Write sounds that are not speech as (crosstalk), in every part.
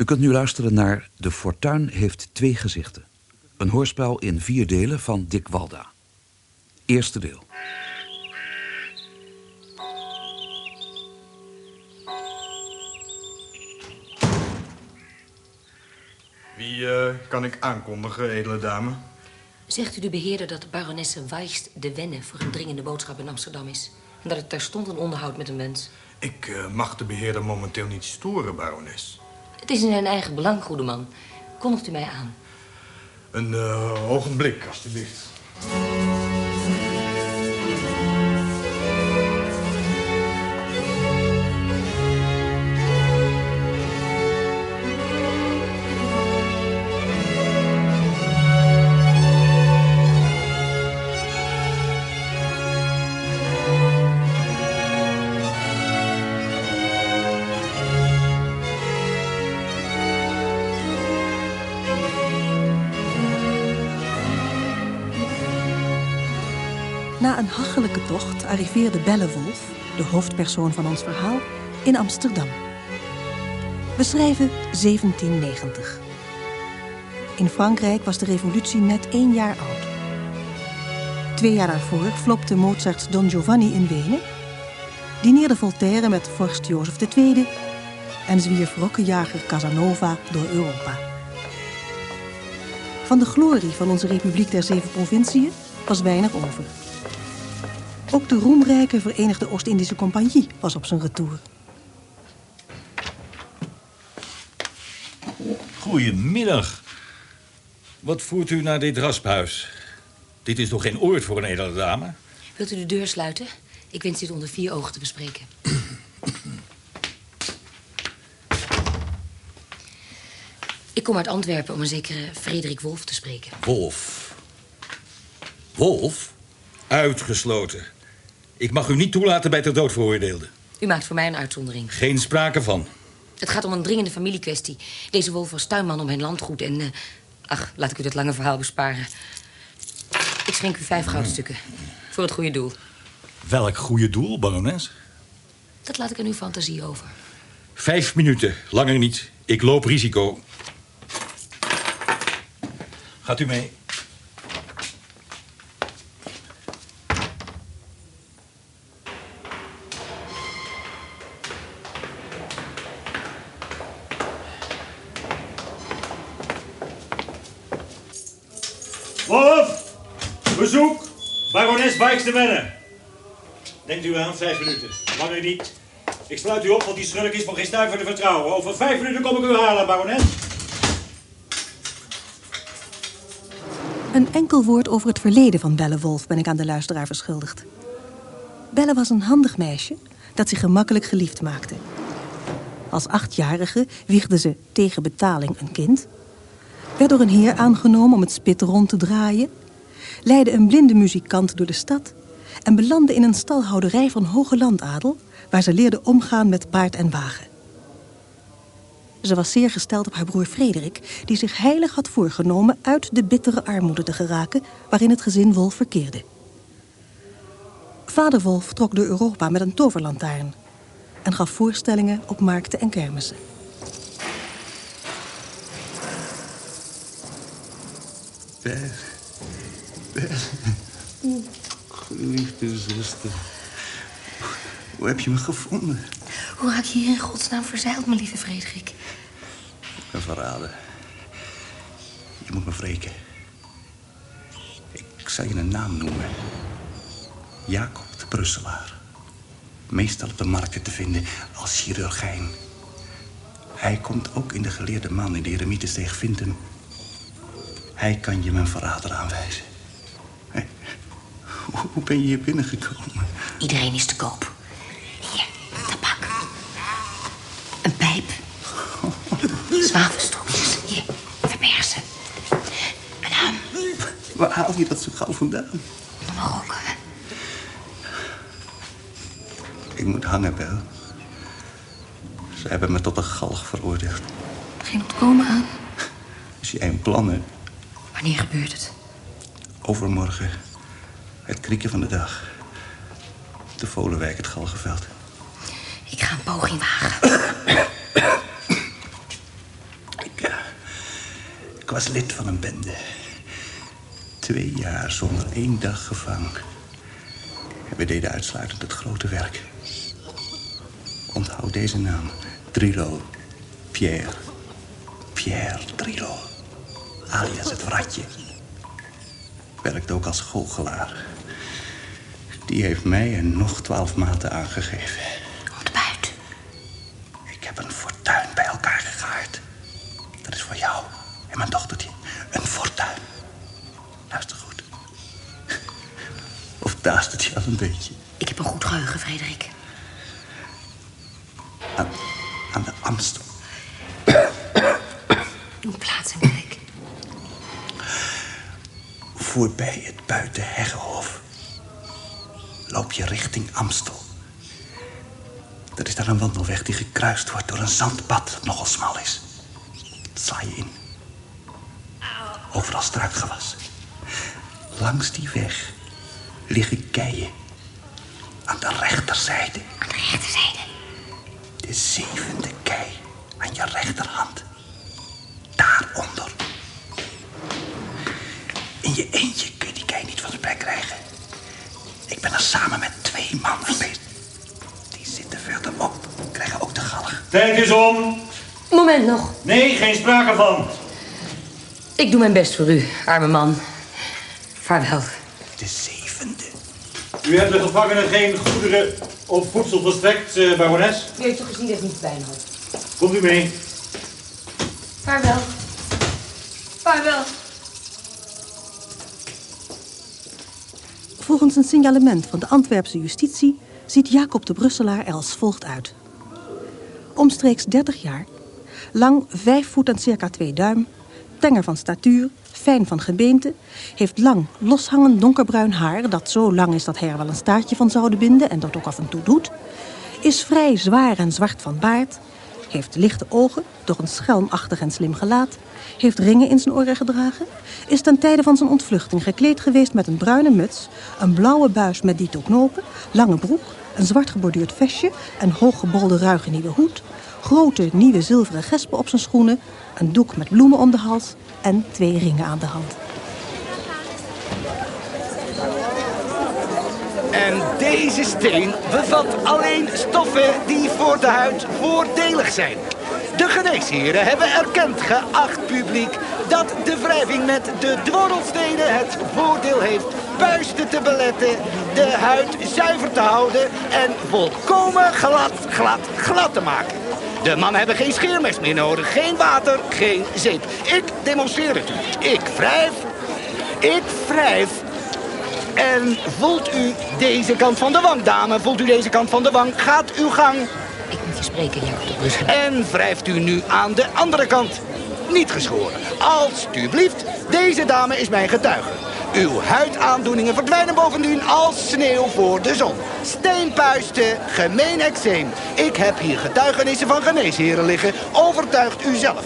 U kunt nu luisteren naar De Fortuin heeft twee gezichten. Een hoorspel in vier delen van Dick Walda. Eerste deel. Wie uh, kan ik aankondigen, edele dame? Zegt u de beheerder dat de baronesse Weist de Wenne... voor een dringende boodschap in Amsterdam is? En dat ik terstond een onderhoud met hem wens? Ik uh, mag de beheerder momenteel niet storen, barones. Het is in zijn eigen belang, goede man. Kondigt u mij aan. Een uh, ogenblik, alstublieft. Na een hachelijke tocht arriveerde Bellewolf, de hoofdpersoon van ons verhaal, in Amsterdam. We schrijven 1790. In Frankrijk was de revolutie net één jaar oud. Twee jaar daarvoor flopte Mozarts Don Giovanni in Wenen... dineerde Voltaire met vorst Jozef II... en zwierf rokkenjager Casanova door Europa. Van de glorie van onze Republiek der Zeven Provinciën was weinig over... Ook de roemrijke Verenigde Oost-Indische Compagnie was op zijn retour. Goedemiddag. Wat voert u naar dit rasphuis? Dit is toch geen oord voor een edele dame? Wilt u de deur sluiten? Ik wens dit onder vier ogen te bespreken. (clears throat) Ik kom uit Antwerpen om een zekere Frederik Wolf te spreken. Wolf? Wolf? Uitgesloten. Ik mag u niet toelaten bij ter dood veroordeelde. U maakt voor mij een uitzondering. Geen sprake van. Het gaat om een dringende familiekwestie. Deze Wolf was tuinman om mijn landgoed en... Uh, ach, laat ik u dat lange verhaal besparen. Ik schenk u vijf goudstukken. Voor het goede doel. Welk goede doel, barones? Dat laat ik aan uw fantasie over. Vijf minuten, langer niet. Ik loop risico. Gaat u mee? De Wenne. Denkt u aan, vijf minuten. Langer niet. Ik sluit u op, want die schurk is voor geen stuiver te vertrouwen. Over vijf minuten kom ik u halen, barones. Een enkel woord over het verleden van Belle Wolf ben ik aan de luisteraar verschuldigd. Belle was een handig meisje dat zich gemakkelijk geliefd maakte. Als achtjarige wiegde ze tegen betaling een kind werd door een heer aangenomen om het spit rond te draaien... leidde een blinde muzikant door de stad... en belandde in een stalhouderij van hoge landadel... waar ze leerde omgaan met paard en wagen. Ze was zeer gesteld op haar broer Frederik... die zich heilig had voorgenomen uit de bittere armoede te geraken... waarin het gezin Wolf verkeerde. Vader Wolf trok door Europa met een toverlantaarn... en gaf voorstellingen op markten en kermissen. Bel. Geliefde zuster. Hoe heb je me gevonden? Hoe raak je hier in godsnaam verzeild, mijn lieve Frederik? Een verraden. Je moet me wreken. Ik zal je een naam noemen. Jacob de Brusselaar. Meestal op de markten te vinden als chirurgijn. Hij komt ook in de geleerde man in de Eremietensteeg. Vind hem. Hij kan je mijn verrader aanwijzen. Hoe ben je hier binnengekomen? Iedereen is te koop. Hier, tabak. Een pijp. Zwavelstokjes. Hier, verberg ze. Een ham. Waar haal je dat zo gauw vandaan? Roken. Ik moet hangen, Bel. Ze hebben me tot een galg veroordeeld. Geen ontkomen aan. Als je een plan hebt. Wanneer gebeurt het? Overmorgen. Het krieken van de dag. De Volenwijk, het Galgenveld. Ik ga een poging wagen. Ik was lid van een bende. Twee jaar zonder één dag gevangen. En we deden uitsluitend het grote werk. Onthoud deze naam. Drilo. Pierre. Pierre Drilo. Alias het ratje. Werkt ook als goochelaar. Die heeft mij en nog twaalf maten aangegeven. Ontbuit. Ik heb een fortuin bij elkaar gegaard. Dat is voor jou en mijn dochtertje. Een fortuin. Luister goed. Of daast het je al een beetje? Ik heb een goed geheugen, Frederik. Aan, aan de Amstel. Doe plaats en kijk. Voorbij het buitenheggenhof. Loop je richting Amstel. Er is daar een wandelweg die gekruist wordt door een zandpad dat nogal smal is. Sla je in. Overal struikgewas. Langs die weg liggen keien. Aan de rechterzijde. Aan de rechterzijde. De zevende kei aan je rechterhand. In je eentje kun je die kei niet van zijn plek krijgen. Ik ben er samen met twee man geweest. Die zitten verderop. Krijgen ook de galg. Tijd is om. Moment nog. Nee, geen sprake van. Ik doe mijn best voor u, arme man. Vaarwel. De zevende. U hebt de gevangenen geen goederen of voedsel verstrekt, eh, barones. U heeft toch gezien dat ik niet bij had? Komt u mee? Vaarwel. Vaarwel. Volgens een signalement van de Antwerpse justitie ziet Jacob de Brusselaar er als volgt uit. Omstreeks 30 jaar, lang 5 voet en circa 2 duim, tenger van statuur, fijn van gebeente, heeft lang, loshangend donkerbruin haar dat zo lang is dat hij er wel een staartje van zouden binden en dat ook af en toe doet, is vrij zwaar en zwart van baard, heeft lichte ogen, doch een schelmachtig en slim gelaat, heeft ringen in zijn oren gedragen, is ten tijde van zijn ontvluchting gekleed geweest met een bruine muts, een blauwe buis met dito knopen, lange broek, een zwart geborduurd vestje, een hooggebolde ruige nieuwe hoed, grote nieuwe zilveren gespen op zijn schoenen, een doek met bloemen om de hals en twee ringen aan de hand. En deze steen bevat alleen stoffen die voor de huid voordelig zijn. De geneesheren hebben erkend, geacht publiek, dat de wrijving met de dwarrelstenen het voordeel heeft puisten te beletten, de huid zuiver te houden en volkomen glad, glad, glad te maken. De mannen hebben geen scheermes meer nodig, geen water, geen zeep. Ik demonstreer het u. Ik wrijf, ik wrijf en voelt u deze kant van de wang, dame? Voelt u deze kant van de wang? Gaat uw gang. Ik moet je spreken, Jacob de Brusselaar. En wrijft u nu aan de andere kant. Niet geschoren. Alsjeblieft, deze dame is mijn getuige. Uw huidaandoeningen verdwijnen bovendien als sneeuw voor de zon. Steenpuisten, gemeen eczeem. Ik heb hier getuigenissen van geneesheren liggen. Overtuigt u zelf.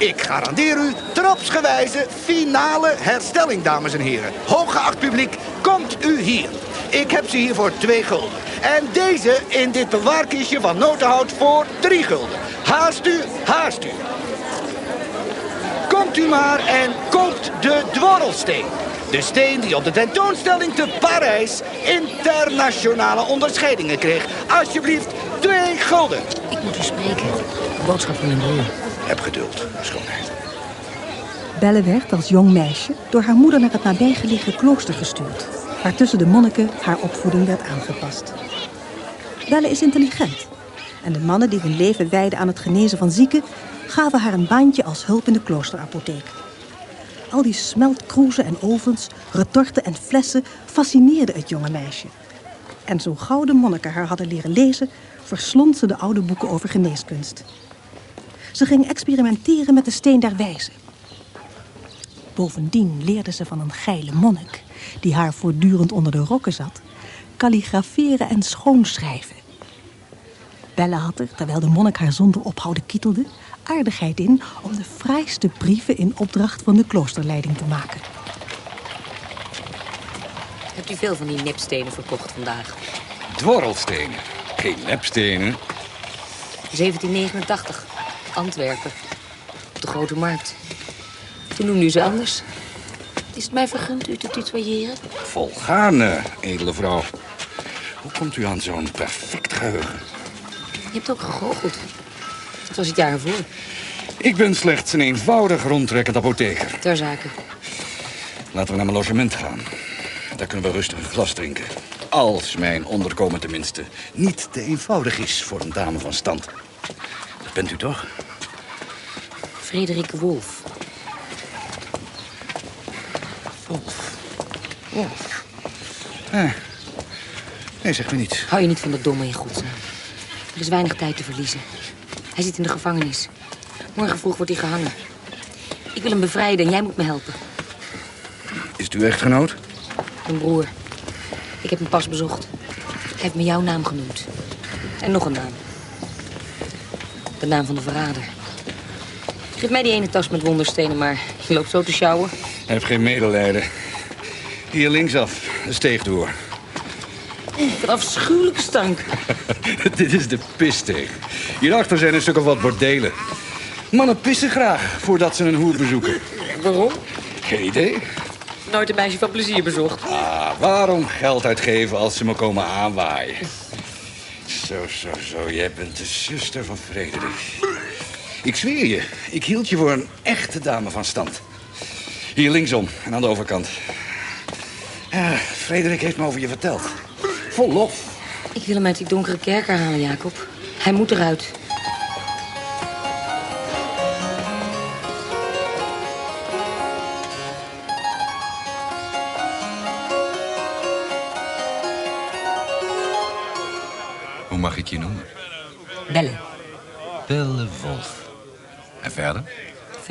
Ik garandeer u trapsgewijze finale herstelling, dames en heren. Hooggeacht publiek, komt u hier. Ik heb ze hier voor twee gulden. En deze in dit bewaarkistje van notenhout voor drie gulden. Haast u, haast u. Komt u maar en koopt de dwarrelsteen. De steen die op de tentoonstelling te Parijs internationale onderscheidingen kreeg. Alsjeblieft, twee gulden. Ik moet u spreken. Boodschap van mijn broer. Heb geduld, schoonheid. Belle werd als jong meisje door haar moeder naar het nabijgelegen klooster gestuurd, waar tussen de monniken haar opvoeding werd aangepast. Belle is intelligent en de mannen die hun leven wijden aan het genezen van zieken gaven haar een baantje als hulp in de kloosterapotheek. Al die smeltkroezen en ovens, retorten en flessen fascineerden het jonge meisje. En zo gauw de monniken haar hadden leren lezen, verslond ze de oude boeken over geneeskunst. Ze ging experimenteren met de steen der wijzen. Bovendien leerde ze van een geile monnik, die haar voortdurend onder de rokken zat, kalligraferen en schoonschrijven. Belle had er, terwijl de monnik haar zonder ophouden kietelde, aardigheid in om de fraaiste brieven in opdracht van de kloosterleiding te maken. Hebt u veel van die nepstenen verkocht vandaag? Dwarrelstenen. Geen nepstenen. 1789. Antwerpen. Op de Grote Markt. Toen noemde u ze anders. Is het mij vergund u te tutoyeren? Volgaarne, edele vrouw. Hoe komt u aan zo'n perfect geheugen? Je hebt ook gegoocheld. Dat was het jaar ervoor. Ik ben slechts een eenvoudig rondtrekkend apotheker. Ter zake. Laten we naar mijn logement gaan. Daar kunnen we rustig een glas drinken. Als mijn onderkomen tenminste niet te eenvoudig is voor een dame van stand. Dat bent u toch? Frederik Wolf. Wolf. Wolf. Eh. Nee, zeg me niet. Hou je niet van dat domme in godsnaam. Er is weinig tijd te verliezen. Hij zit in de gevangenis. Morgen vroeg wordt hij gehangen. Ik wil hem bevrijden en jij moet me helpen. Is het uw echtgenoot? Mijn broer. Ik heb hem pas bezocht. Hij heeft me jouw naam genoemd. En nog een naam. De naam van de verrader. Geef mij die ene tas met wonderstenen maar. Je loopt zo te sjouwen. Hij heeft geen medelijden. Hier linksaf, de steeg door. Wat afschuwelijke stank. (laughs) Dit is de pissteeg. Hierachter zijn een stuk of wat bordelen. Mannen pissen graag voordat ze een hoer bezoeken. Waarom? Geen idee. Nooit een meisje van plezier bezocht. Ah, waarom geld uitgeven als ze me komen aanwaaien? Zo, zo, zo. Jij bent de zuster van Frederik. Ik zweer je, ik hield je voor een echte dame van stand. Hier linksom en aan de overkant. Frederik heeft me over je verteld. Vol lof. Ik wil hem uit die donkere kerker halen, Jacob. Hij moet eruit.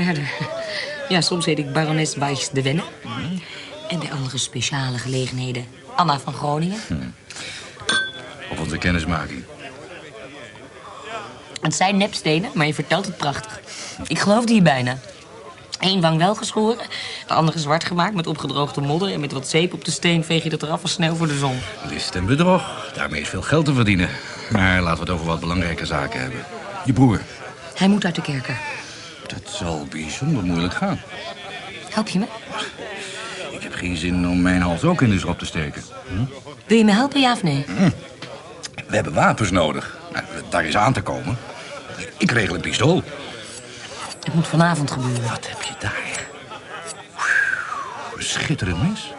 Verder. Ja, soms heet ik barones Weichs de Wenne. En bij andere speciale gelegenheden Anna van Groningen. Op onze kennismaking. Het zijn nepstenen, maar je vertelt het prachtig. Ik geloofde hier bijna. Eén wang wel geschoren, de andere zwart gemaakt met opgedroogde modder... en met wat zeep op de steen veeg je dat eraf als sneeuw voor de zon. List en bedrog. Daarmee is veel geld te verdienen. Maar laten we het over wat belangrijke zaken hebben. Je broer. Hij moet uit de kerker. Dat zal bijzonder moeilijk gaan. Help je me? Ik heb geen zin om mijn hals ook in de schop te steken. Wil je me helpen, ja of nee? We hebben wapens nodig. Nou, daar is aan te komen. Ik regel een pistool. Het moet vanavond gebeuren. Wat heb je daar? Een schitterend mes.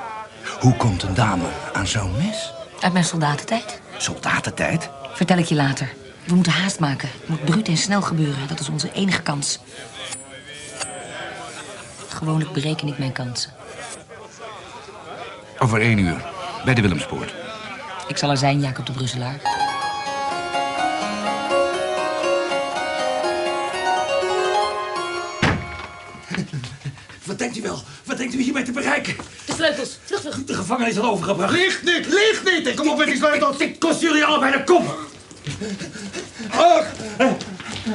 Hoe komt een dame aan zo'n mes? Uit mijn soldatentijd. Soldatentijd? Vertel ik je later. We moeten haast maken. Het moet bruut en snel gebeuren. Dat is onze enige kans. Gewoonlijk bereken ik mijn kansen. Over één uur. Bij de Willemspoort. Ik zal er zijn, Jacob de Brusselaar. (laughs) Wat denkt u wel? Wat denkt u hiermee te bereiken? De sleutels. Vlug, vlug. De gevangenis is al overgebracht. Ligt niet, ligt niet! Ik kom op met die sleutels. Dit kost jullie allebei de kop. Oh.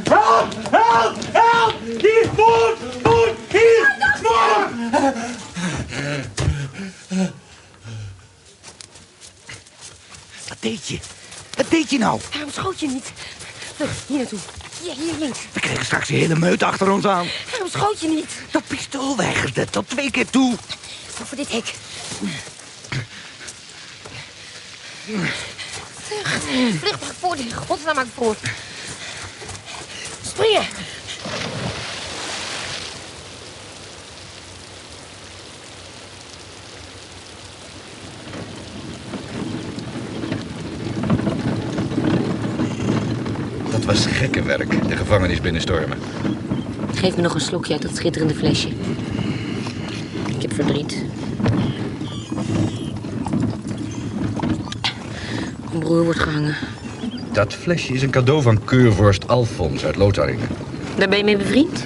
Help! Help! Help! Hier! Voet! Voet! Hier! Voet! Wat deed je? Wat deed je nou? Waarom schoot je niet? Hier naartoe. Hier, hier links. We kregen straks een hele meute achter ons aan. Waarom schoot je niet? Dat pistool weigerde tot twee keer toe. Over dit hek. Vlug. Vlug, voor. In godsnaam maak voor. Springen. Dat was gekke werk, de gevangenis binnenstormen. Geef me nog een slokje uit dat schitterende flesje. Ik heb verdriet. Mijn broer wordt gehangen. Dat flesje is een cadeau van keurvorst Alfons uit Lotharingen. Daar ben je mee bevriend?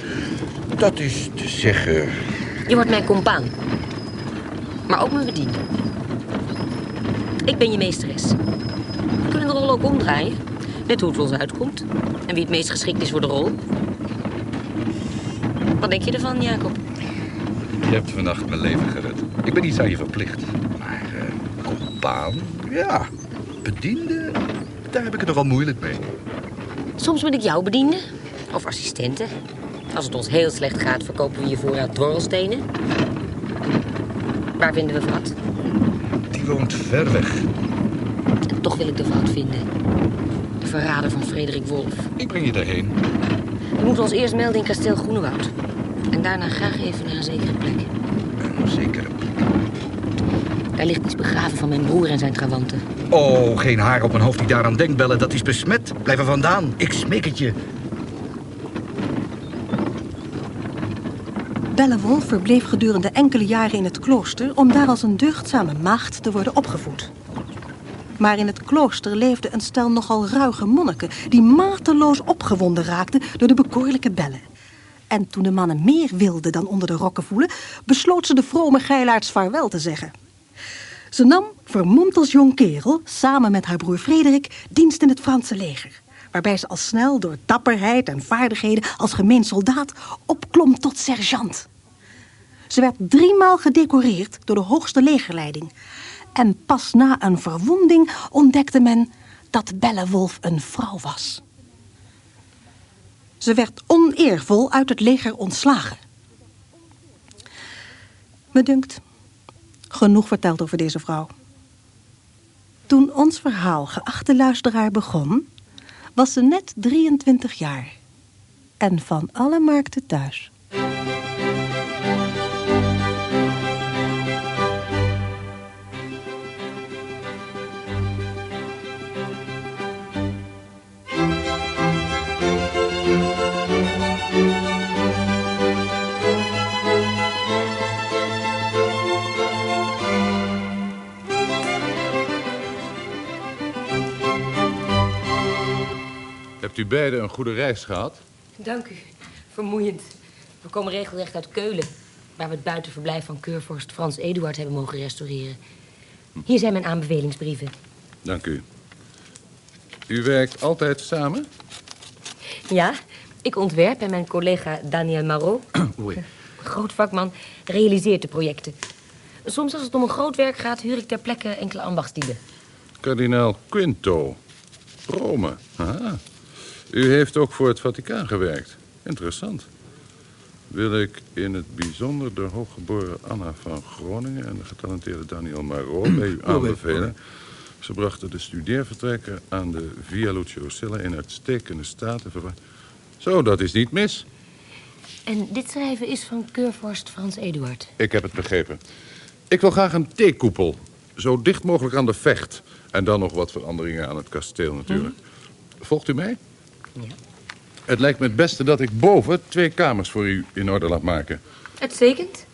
Dat is te zeggen... Je wordt mijn compaan. Maar ook mijn bediende. Ik ben je meesteres. We kunnen de rol ook omdraaien. Net hoe het ons uitkomt. En wie het meest geschikt is voor de rol. Wat denk je ervan, Jacob? Je hebt vannacht mijn leven gered. Ik ben niet aan je verplicht. Maar uh, compaan? Ja. Bediende? Daar heb ik het nogal moeilijk mee. Soms ben ik jouw bediende. Of assistente. Als het ons heel slecht gaat, verkopen we je voorraad dwarrelstenen. Waar vinden we Vat? Die woont ver weg. En toch wil ik de Vat vinden. De verrader van Frederik Wolf. Ik breng je daarheen. We moeten ons eerst melden in kasteel Groenewoud. En daarna graag even naar een zekere plek. Een zekere plek. Daar ligt iets begraven van mijn broer en zijn trawanten. Oh, geen haar op mijn hoofd die daaraan denkt, bellen. Dat is besmet. Blijf er vandaan. Ik smeek het je. Bellewolf verbleef gedurende enkele jaren in het klooster... om daar als een deugdzame maagd te worden opgevoed. Maar in het klooster leefde een stel nogal ruige monniken... die mateloos opgewonden raakten door de bekoorlijke bellen. En toen de mannen meer wilden dan onder de rokken voelen... besloot ze de vrome geilaards vaarwel te zeggen. Ze nam, vermomd als jong kerel, samen met haar broer Frederik... dienst in het Franse leger. Waarbij ze al snel door dapperheid en vaardigheden als gemeen soldaat... opklom tot sergeant. Ze werd driemaal gedecoreerd door de hoogste legerleiding. En pas na een verwonding ontdekte men dat Bellewolf een vrouw was. Ze werd oneervol uit het leger ontslagen. Me dunkt, genoeg verteld over deze vrouw. Toen ons verhaal, geachte luisteraar, begon... was ze net 23 jaar. En van alle markten thuis. U beiden een goede reis gehad? Dank u. Vermoeiend. We komen regelrecht uit Keulen... waar we het buitenverblijf van keurvorst Frans Eduard hebben mogen restaureren. Hier zijn mijn aanbevelingsbrieven. Dank u. U werkt altijd samen? Ja, ik ontwerp en mijn collega Daniel Marot, (clears throat) Oei. groot vakman, realiseert de projecten. Soms als het om een groot werk gaat, huur ik ter plekke enkele ambachtslieden. Kardinaal Quinto. Rome. Aha. U heeft ook voor het Vaticaan gewerkt. Interessant. Wil ik in het bijzonder de hooggeboren Anna van Groningen... en de getalenteerde Daniel Marot (clears throat) bij u aanbevelen. Ze brachten de studeervertrekken aan de Via Luciosilla in uitstekende staat. Zo, dat is niet mis. En dit schrijven is van keurvorst Frans Eduard. Ik heb het begrepen. Ik wil graag een theekoepel. Zo dicht mogelijk aan de vecht. En dan nog wat veranderingen aan het kasteel natuurlijk. Volgt u mij? Ja. Het lijkt me het beste dat ik boven twee kamers voor u in orde laat maken. Uitstekend.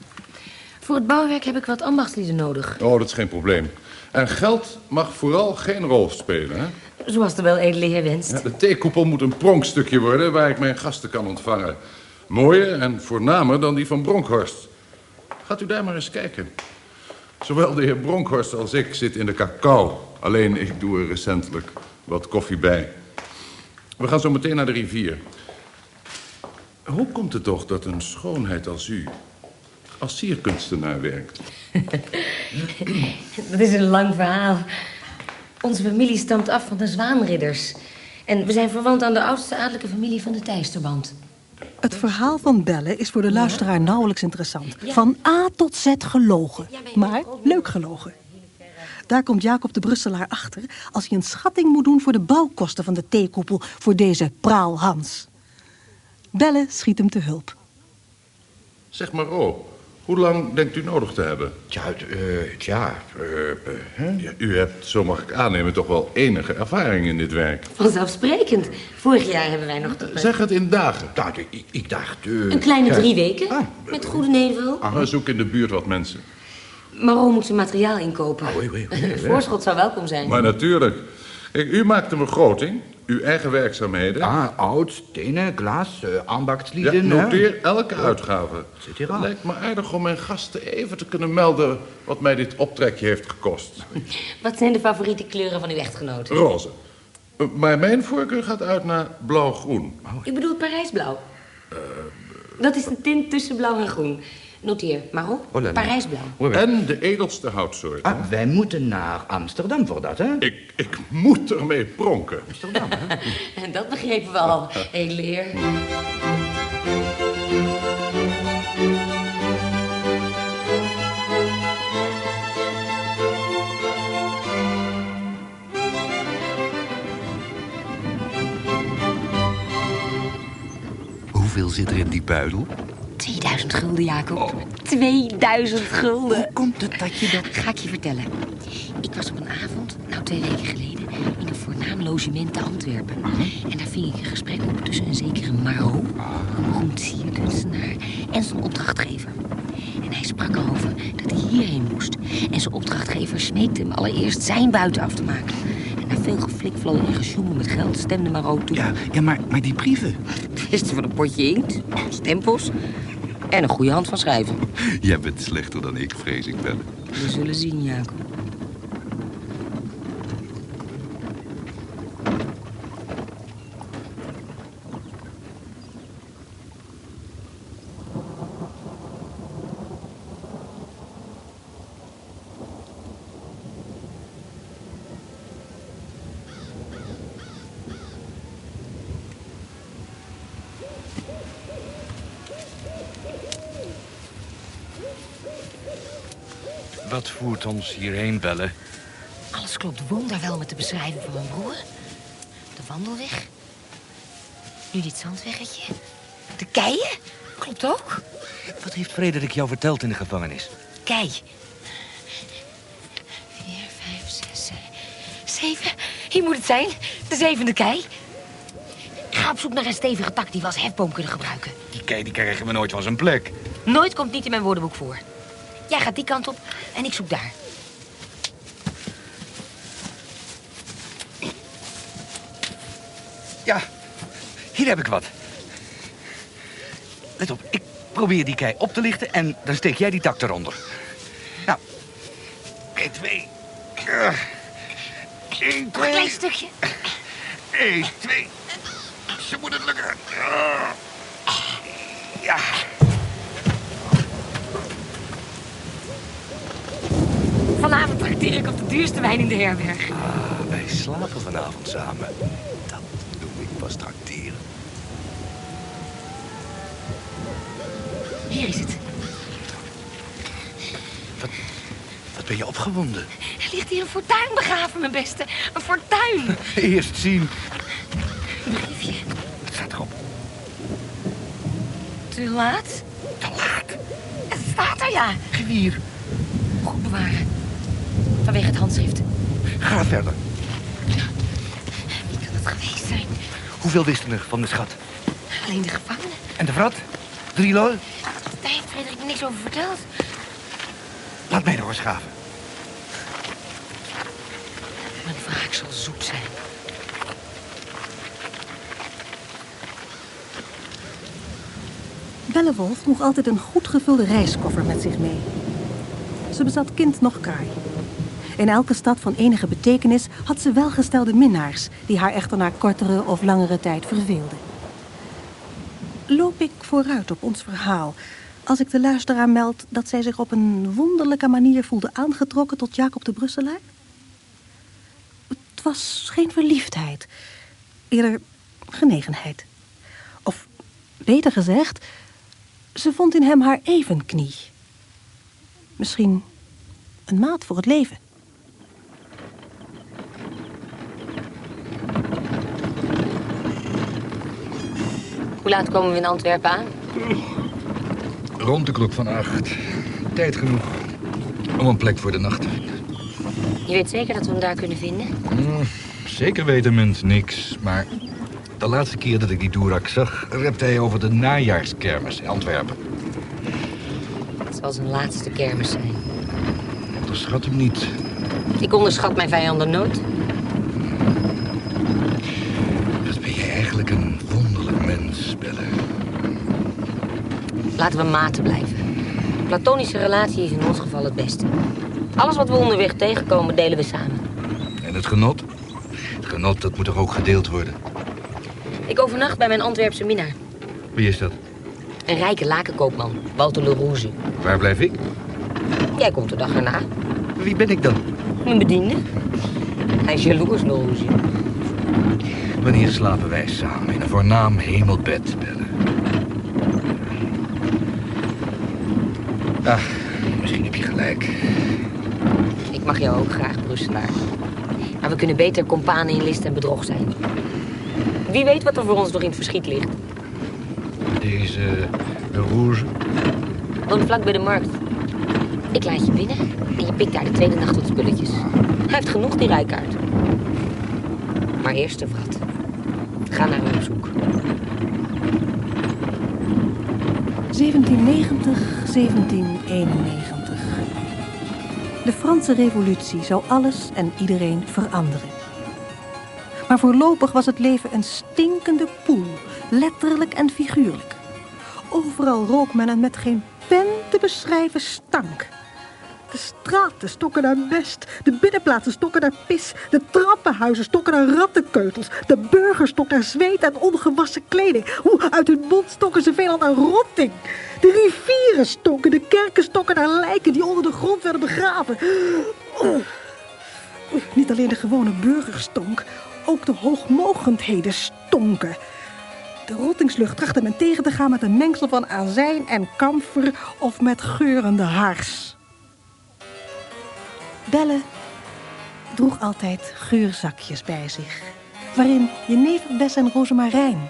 Voor het bouwwerk heb ik wat ambachtslieden nodig. Oh, dat is geen probleem. En geld mag vooral geen rol spelen, hè? Zoals de wel edele heer wenst. Ja, de theekoepel moet een pronkstukje worden waar ik mijn gasten kan ontvangen. Mooier en voornamer dan die van Bronkhorst. Gaat u daar maar eens kijken. Zowel de heer Bronkhorst als ik zitten in de cacao. Alleen ik doe er recentelijk wat koffie bij. We gaan zo meteen naar de rivier. Hoe komt het toch dat een schoonheid als u als sierkunstenaar werkt? (laughs) Dat is een lang verhaal. Onze familie stamt af van de Zwaanridders. En we zijn verwant aan de oudste adellijke familie van de Tijsterband. Het verhaal van Belle is voor de luisteraar nauwelijks interessant. Van A tot Z gelogen, maar leuk gelogen. Daar komt Jacob de Brusselaar achter als hij een schatting moet doen voor de bouwkosten van de theekoepel voor deze praal Hans. Belle schiet hem te hulp. Zeg maar, oh, hoe lang denkt u nodig te hebben? Tja, eh, tja, eh, eh, hè? Ja, u hebt, zo mag ik aannemen, toch wel enige ervaring in dit werk. Vanzelfsprekend. Vorig jaar hebben wij nog... Zeg het in dagen. Nou, ik, ik dacht... Een kleine drie weken. Ah. Met goede nevel. Maar zoek in de buurt wat mensen. Maro moet zijn materiaal inkopen. oei, oei, oei, (laughs) oei. Voorschot zou welkom zijn. Maar natuurlijk. Kijk, u maakt een begroting, uw eigen werkzaamheden. Ah, oud, stenen, glas, uh, ja, ambachtslieden. hè? noteer elke uitgave. Zit hier Het aan. lijkt me aardig om mijn gasten even te kunnen melden wat mij dit optrekje heeft gekost. (laughs) Wat zijn de favoriete kleuren van uw echtgenoot? Roze. Eh, Maar mijn voorkeur gaat uit naar blauw-groen. Ik bedoel Parijsblauw. Dat is een tint tussen blauw en groen. Noteer, Maro. Oh, Parijsblauw. En de edelste houtsoort. Ah, wij moeten naar Amsterdam voor dat, hè? Ik, ik moet ermee pronken. Amsterdam, hè? (laughs) en dat begrepen we al. Hé, leer. Hoeveel zit er in die buidel? 2000 gulden, Jacob. 2000 gulden. Hoe komt het dat je dat... Ga ik je vertellen. Ik was op een avond, nou twee weken geleden, in een voornaam logement te Antwerpen. En daar ving ik een gesprek op tussen een zekere Marot, een beroemd sierkunstenaar, en zijn opdrachtgever. En hij sprak erover dat hij hierheen moest. En zijn opdrachtgever smeekte hem allereerst zijn buiten af te maken. En na veel geflikvloo en gesjoemel met geld stemde Marot toe. Ja, ja maar, maar die brieven... Het van een potje inkt, stempels en een goede hand van schrijven. Jij bent slechter dan ik, vrees ik wel. We zullen zien, Jacob. Wat voert ons hierheen, Belle? Alles klopt wonderwel met de beschrijving van mijn broer. De wandelweg. Nu dit zandweggetje. De keien. Klopt ook. Wat heeft Frederik jou verteld in de gevangenis? Kei. Vier, vijf, zes, eh, zeven. Hier moet het zijn. De zevende kei. Ga op zoek naar een stevige tak die we als hefboom kunnen gebruiken. Die kei die krijgen we nooit van zijn plek. Nooit komt niet in mijn woordenboek voor. Jij gaat die kant op en ik zoek daar. Ja, hier heb ik wat. Let op, ik probeer die kei op te lichten en dan steek jij die tak eronder. Nou, 1, 2. 1, Nog een 2. klein stukje. 1, 2. Ze moet het lukken. Ja. Vanavond trakteer ik op de duurste wijn in de herberg. Ah, wij slapen vanavond samen. Dat doe ik pas tracteren. Hier is het. Wat ben je opgewonden? Er ligt hier een fortuin begraven, mijn beste. Een fortuin. (laughs) Eerst zien. Een briefje. Wat staat erop? Te laat? Te laat. Het staat er, ja. Gewier. Goed bewaren. Vanwege het handschrift. Ga verder. Wie kan het geweest zijn? Hoeveel wisten er van de schat? Alleen de gevangenen. En de vrat? Drie lol? Daar heeft Frederik me niks over verteld. Laat mij door eens gaven. Mijn wraak zal zoet zijn. Bellewolf droeg altijd een goed gevulde reiskoffer met zich mee. Ze bezat kind nog kraai. In elke stad van enige betekenis had ze welgestelde minnaars... die haar echter na kortere of langere tijd verveelden. Loop ik vooruit op ons verhaal... als ik de luisteraar meld dat zij zich op een wonderlijke manier voelde aangetrokken... tot Jacob de Brusselaar? Het was geen verliefdheid, eerder genegenheid. Of beter gezegd, ze vond in hem haar evenknie. Misschien een maat voor het leven. Hoe laat komen we in Antwerpen aan? Rond de klok van acht. Tijd genoeg om een plek voor de nacht te vinden. Je weet zeker dat we hem daar kunnen vinden? Zeker weten munt niks, maar de laatste keer dat ik die Doerak zag... repte hij over de najaarskermis in Antwerpen. Het zal zijn laatste kermis zijn. Onderschat hem niet. Ik onderschat mijn vijanden nooit. Wat ben je eigenlijk een wonderlijk mens, Belle. Laten we maten blijven. Platonische relatie is in ons geval het beste. Alles wat we onderweg tegenkomen, delen we samen. En het genot? Het genot, dat moet toch ook gedeeld worden? Ik overnacht bij mijn Antwerpse minnaar. Wie is dat? Een rijke lakenkoopman, Walter Le Rouge. Waar blijf ik? Jij komt de dag erna. Wie ben ik dan? Mijn bediende. Hij is jaloers, Le Rouge. Wanneer slapen wij samen in een voornaam hemelbed, Belle? Ach, misschien heb je gelijk. Ik mag jou ook graag, Brusselaar. Maar we kunnen beter kompanen in list en bedrog zijn. Wie weet wat er voor ons nog in het verschiet ligt. Deze de rouge. Woont vlak bij de markt. Ik laat je binnen en je pikt daar de tweede nacht wat spulletjes. Hij heeft genoeg, die rijkaart. Maar eerst de wrat. Ga naar hem op zoek. 1790, 1791. De Franse revolutie zou alles en iedereen veranderen. Maar voorlopig was het leven een stinkende poel, letterlijk en figuurlijk. Overal rook men en met geen pen te beschrijven stank. De straten stokken naar mest, de binnenplaatsen stokken naar pis, de trappenhuizen stokken naar rattenkeutels, de burgers stokken naar zweet en ongewassen kleding. Hoe uit hun mond stokken ze veelal naar rotting. De rivieren stokken, de kerken stokken naar lijken die onder de grond werden begraven. Niet alleen de gewone burgers stonk, ook de hoogmogendheden stonken. De rottingslucht trachtte men tegen te gaan met een mengsel van azijn en kamfer of met geurende hars. Belle droeg altijd geurzakjes bij zich, waarin jeneverbes en rozemarijn.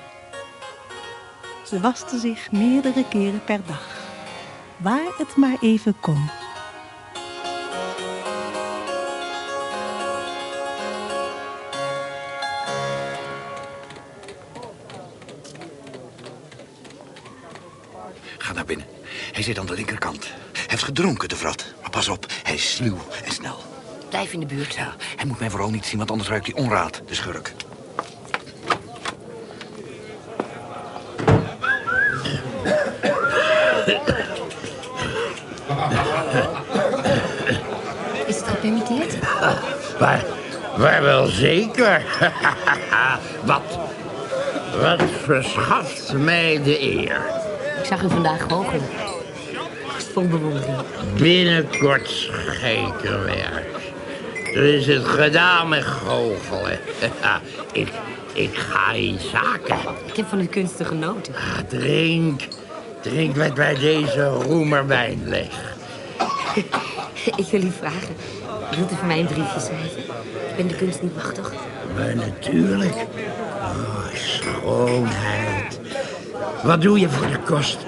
Ze waste zich meerdere keren per dag, waar het maar even kon. Ga naar binnen. Hij zit aan de linkerkant. Hij heeft gedronken, de vrat. Maar pas op, hij is sluw en snel. Blijf in de buurt. Ja, hij moet mij vooral niet zien, want anders ruikt hij onraad, de schurk. Is het gepermitteerd? Maar, maar wel zeker. (laughs) wat, wat verschaft mij de eer? Ik zag u vandaag goochelen. Bewondering. Binnenkort schekerwerk. Er is het gedaan met goochelen. (laughs) ik, ik ga in zaken. Ik heb van uw kunsten genoten. Ah, drink, drink wat bij deze roemer wijn leg. (laughs) Ik wil u vragen. Wilt u voor mij een briefje schrijven? Ik ben de kunst niet machtig. Maar natuurlijk. Oh, schoonheid. Wat doe je voor de kost?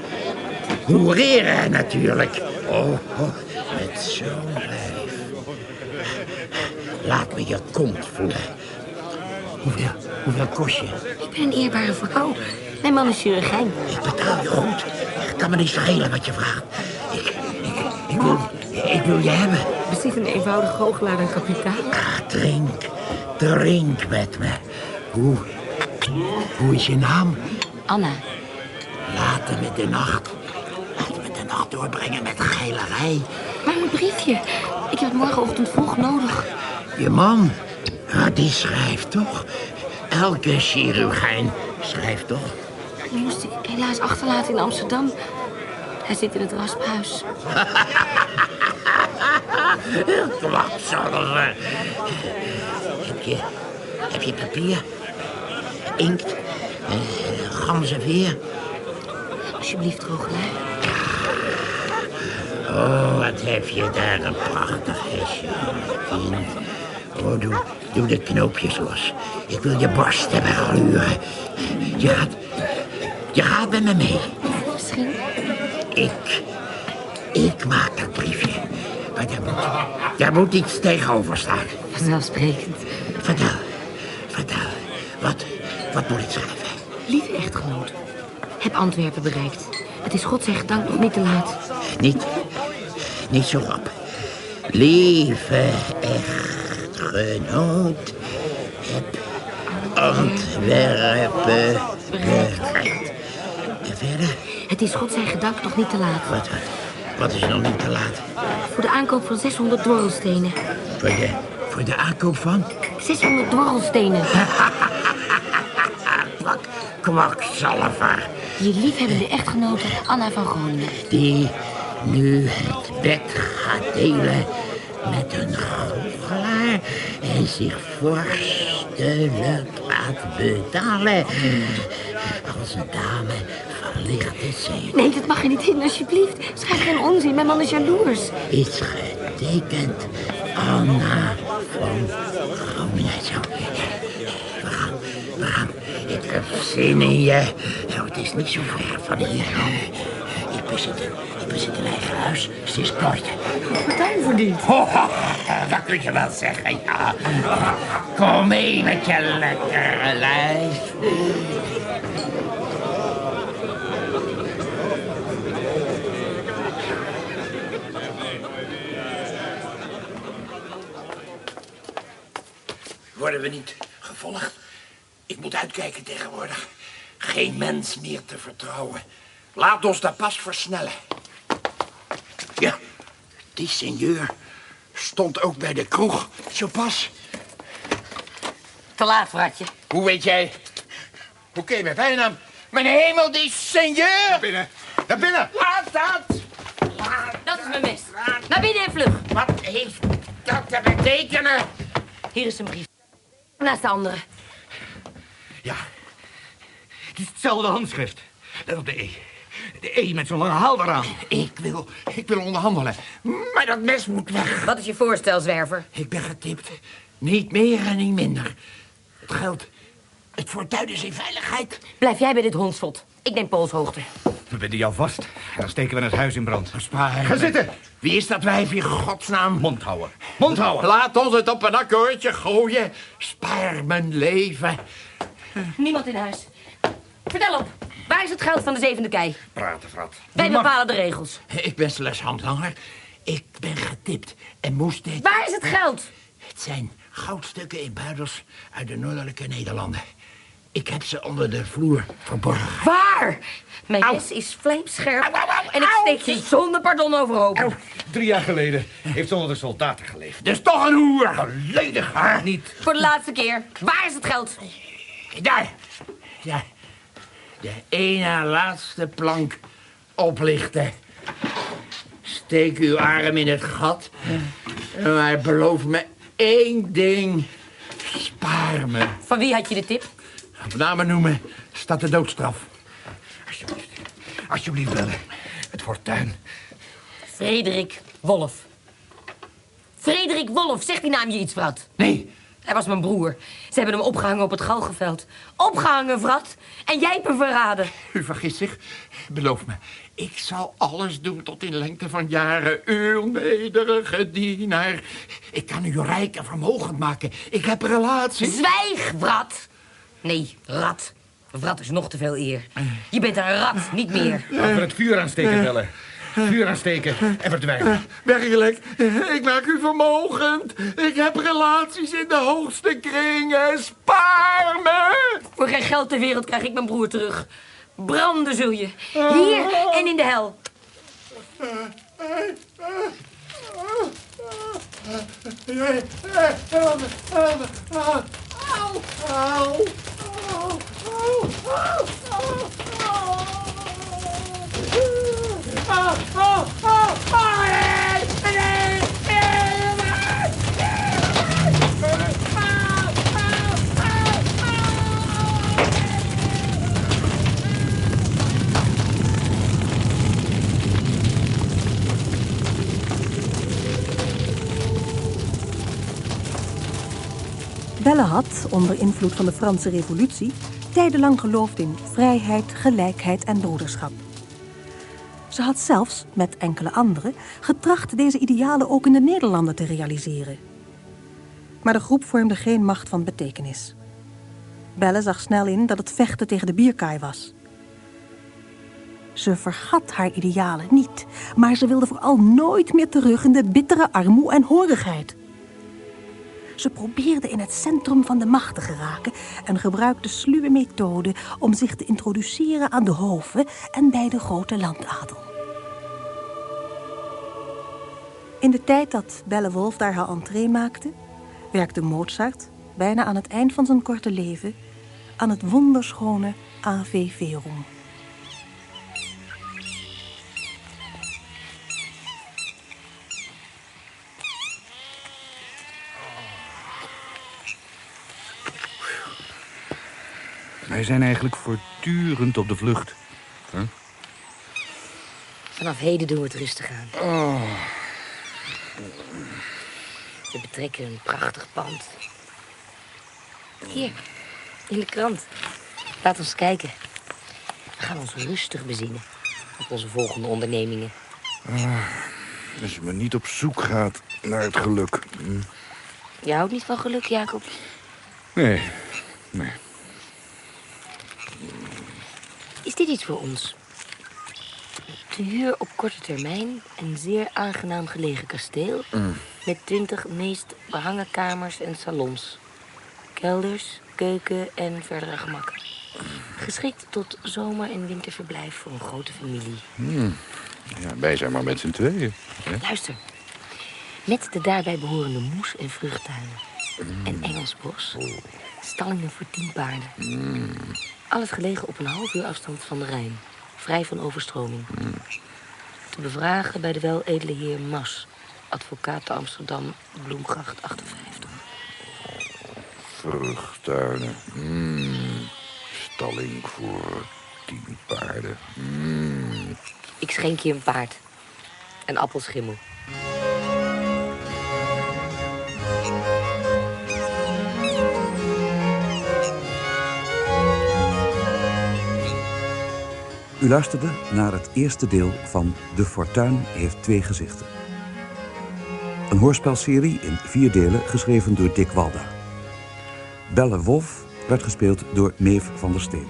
Hoereren natuurlijk. Oh, oh, met zo'n lijf. Laat me je kont voelen. Hoeveel, hoeveel kost je? Ik ben een eerbare vrouw. Mijn man is chirurgijn. Ik betaal je goed. Kan me niet schelen wat je vraagt. Ik, ik, ik, wil, ik wil je hebben. Bezit een eenvoudig goochelaar een kapitaal? Ah, drink. Drink met me. Hoe, hoe is je naam? Anna. Laten we de nacht. Nacht doorbrengen met geilerij. Maar een briefje. Ik heb het morgenochtend vroeg nodig. Je man, ja, die schrijft toch? Elke chirurgijn schrijft toch? Die moest ik helaas achterlaten in Amsterdam. Hij zit in het rasphuis. (laughs) Kwakzalver. Heb je, heb je papier? Inkt? Uh, ganzenveer? Alsjeblieft, goochelaar. Oh, wat heb je daar een prachtig hesje, kind. Oh, doe, doe de knoopjes los. Ik wil je borst hebben gluren. Je gaat, je gaat met me mee. Misschien. Ik, ik maak dat briefje. Maar daar moet, daar moet iets tegenover staan. Vanzelfsprekend. Vertel, vertel. Wat, wat moet ik schrijven? Lieve echtgenoot. Heb Antwerpen bereikt. Het is God dank nog niet te laat. Niet, niet zo rap. Lieve echtgenoot, heb Antwerpen bereikt. En verder? Het is God zijn gedank nog niet te laat. Wat, wat, wat is nog niet te laat? Voor de aankoop van 600 dwarrelstenen. Voor de, voor de aankoop van? 600 dwarrelstenen. (laughs) Kwak, kwakzalver. Je liefhebbende echtgenote Anna van Groningen. Die nu het bed gaat delen met een goochelaar en zich vorstelijk laat betalen. Als een dame van lichte zee. Nee, dat mag je niet in, alsjeblieft. Schrijf geen onzin, mijn man is jaloers. Is getekend Anna van Groningen. Zo, we gaan, we gaan. Ik heb zin in je. Zo, het is niet zo ver van hier. Ik bezit, ik bezit een eigen huis sinds kort. Partij verdiend. Oh, dat kun je wel zeggen, ja. Kom mee met je lekkere lijf. Worden we niet gevolgd? Ik moet uitkijken tegenwoordig. Geen mens meer te vertrouwen. Laat ons de pas versnellen. Ja, die seigneur stond ook bij de kroeg. Zo pas. Te laat, Vratje. Hoe weet jij? Hoe ken je mijn bijnaam? Mijn hemel, die seigneur! Naar binnen. Naar binnen. Laat dat! Dat is mijn mes. Naar binnen en vlug. Wat heeft dat te betekenen? Hier is een brief. Naast de andere. Ja. Het is hetzelfde handschrift. Let op de E. De E met zo'n lange haal eraan. Ik wil, ik wil onderhandelen. Maar dat mes moet weg. Wat is je voorstel, zwerver? Ik ben getipt. Niet meer en niet minder. Het geld, het fortuin is in veiligheid. Blijf jij bij dit hondsvot. Ik neem poolshoogte. We binden jou vast. En dan steken we het huis in brand. Spaar. Ga zitten. Wie is dat wijf in godsnaam? Mond houden. Mond houden. Laat ons het op een akkoordje gooien. Spaar mijn leven. Niemand in huis. Vertel op. Waar is het geld van de zevende kei? Praten, Frat. Wij bepalen de regels. Ik ben slechts handlanger. Ik ben getipt en moest dit... Waar is het geld? Het zijn goudstukken in buidels uit de noordelijke Nederlanden. Ik heb ze onder de vloer verborgen. Waar? Mijn mes is vlijmscherp. En ik steek je zonder pardon overhoop. Drie jaar geleden heeft ze onder de soldaten geleefd. Dus toch een hoer. Volledig haar niet. Voor de laatste keer. Waar is het geld? Daar. Ja. De ene laatste plank oplichten. Steek uw arm in het gat. Maar beloof me één ding. Spaar me. Van wie had je de tip? Op namen noemen staat de doodstraf. Alsjeblieft. Alsjeblieft, bellen. Het fortuin. Frederik Wolf. Frederik Wolf, zegt die naam je iets, Vrat? Nee. Hij was mijn broer. Ze hebben hem opgehangen op het galgenveld. Opgehangen, Vrat. En jij hebt me verraden. U vergist zich. Beloof me. Ik zal alles doen tot in lengte van jaren. Uw nederige dienaar. Ik kan u rijk en vermogend maken. Ik heb relaties. Zwijg, Vrat. Nee, rat. Vrat is nog te veel eer. Je bent een rat, niet meer. Laten we het vuur aansteken, bellen. Vuur aansteken en verdwijnen. Werkelijk, ik maak u vermogend. Ik heb relaties in de hoogste kringen. Spaar me! Voor geen geld ter wereld krijg ik mijn broer terug. Branden zul je. Hier en in de hel. Belle had, onder invloed van de Franse revolutie, tijdenlang geloofd in vrijheid, gelijkheid en broederschap. Ze had zelfs, met enkele anderen, getracht deze idealen ook in de Nederlanden te realiseren. Maar de groep vormde geen macht van betekenis. Belle zag snel in dat het vechten tegen de bierkaai was. Ze vergat haar idealen niet, maar ze wilde vooral nooit meer terug in de bittere armoe en horigheid. Ze probeerde in het centrum van de macht te geraken en gebruikte sluwe methoden om zich te introduceren aan de hoven en bij de grote landadel. In de tijd dat Belle Wolf daar haar entree maakte, werkte Mozart, bijna aan het eind van zijn korte leven, aan het wonderschone Ave Verum. Wij zijn eigenlijk voortdurend op de vlucht. Huh? Vanaf heden doen we het rustig aan. Oh. We betrekken een prachtig pand. Hier, in de krant. Laat ons kijken. We gaan ons rustig bezinnen op onze volgende ondernemingen. Als je maar niet op zoek gaat naar het geluk. Hm. Je houdt niet van geluk, Jacob? Nee, nee. Dit iets voor ons? Te huur op korte termijn een zeer aangenaam gelegen kasteel... met twintig meest behangen kamers en salons. Kelders, keuken en verdere gemakken. Geschikt tot zomer- en winterverblijf voor een grote familie. Ja, wij zijn maar met z'n tweeën. hè? Luister. Met de daarbij behorende moes- en vruchttuinen. En Engels bos. Stallingen voor tien paarden. Alles gelegen op een half uur afstand van de Rijn. Vrij van overstroming. Te bevragen bij de weledele heer Mas. Advocaat te Amsterdam, Bloemgracht 58. Vruchttuinen. Mm. Stalling voor tien paarden. Mm. Ik schenk je een paard. Een appelschimmel. U luisterde naar het eerste deel van De Fortuin heeft twee gezichten. Een hoorspelserie in vier delen geschreven door Dick Walda. Belle Wolf werd gespeeld door Meef van der Steen.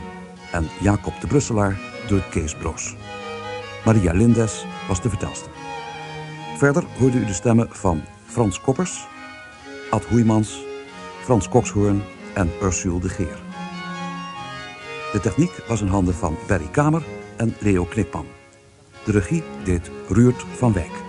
En Jacob de Brusselaar door Kees Broos. Maria Lindes was de vertelster. Verder hoorde u de stemmen van Frans Koppers, Ad Hoeimans, Frans Kokshoorn en Ursule de Geer. De techniek was in handen van Berry Kamer en Leo Knipman. De regie deed Ruurt van Wijk.